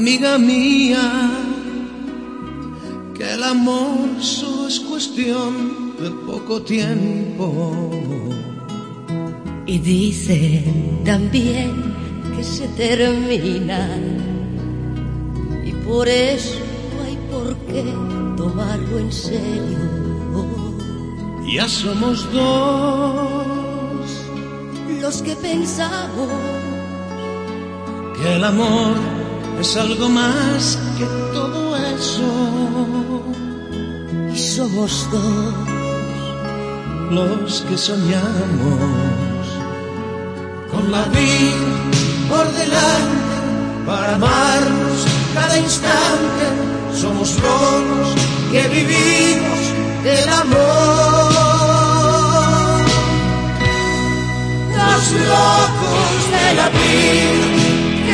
Amiga mía, que el amor solo es cuestión de poco tiempo. Y dicen también que se termina. Y por eso no hay por qué tomarlo en serio. Ya somos dos Los que pensamos que el amor es algo más que todo eso. y somos dos Los que soñamos con la vida por delante para amarnos cada instante. Somos locos que vivimos del amor. Los locos de la vida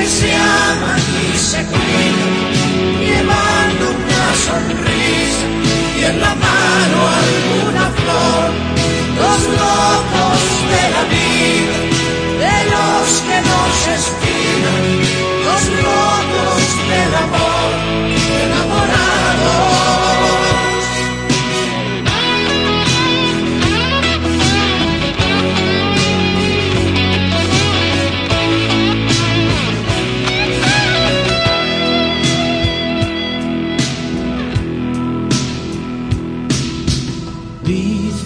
se aman y se cuidan, llevando una sonrisa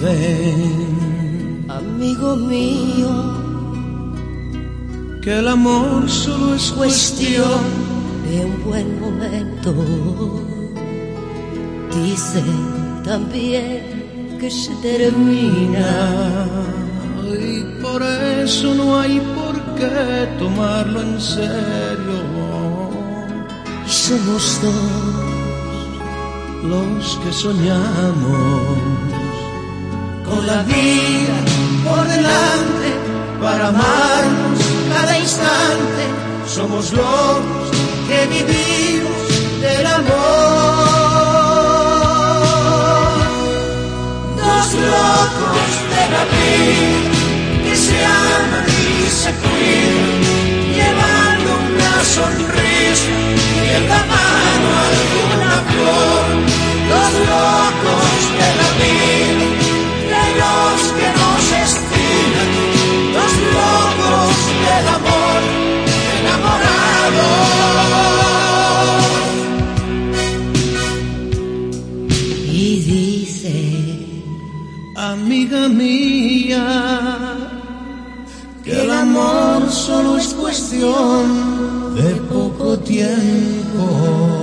Dicen amigo mío que el amor solo es cuestión de un buen momento. Dicen también que se termina. Y por eso no hay por qué tomarlo en serio. y somos dos Los que soñamos con la vida por delante para amarnos cada instante. Somos locos que vivimos del amor. Dos locos de la vida que se aman y se cuidan, llevando una sonrisa solo es cuestión de poco tiempo.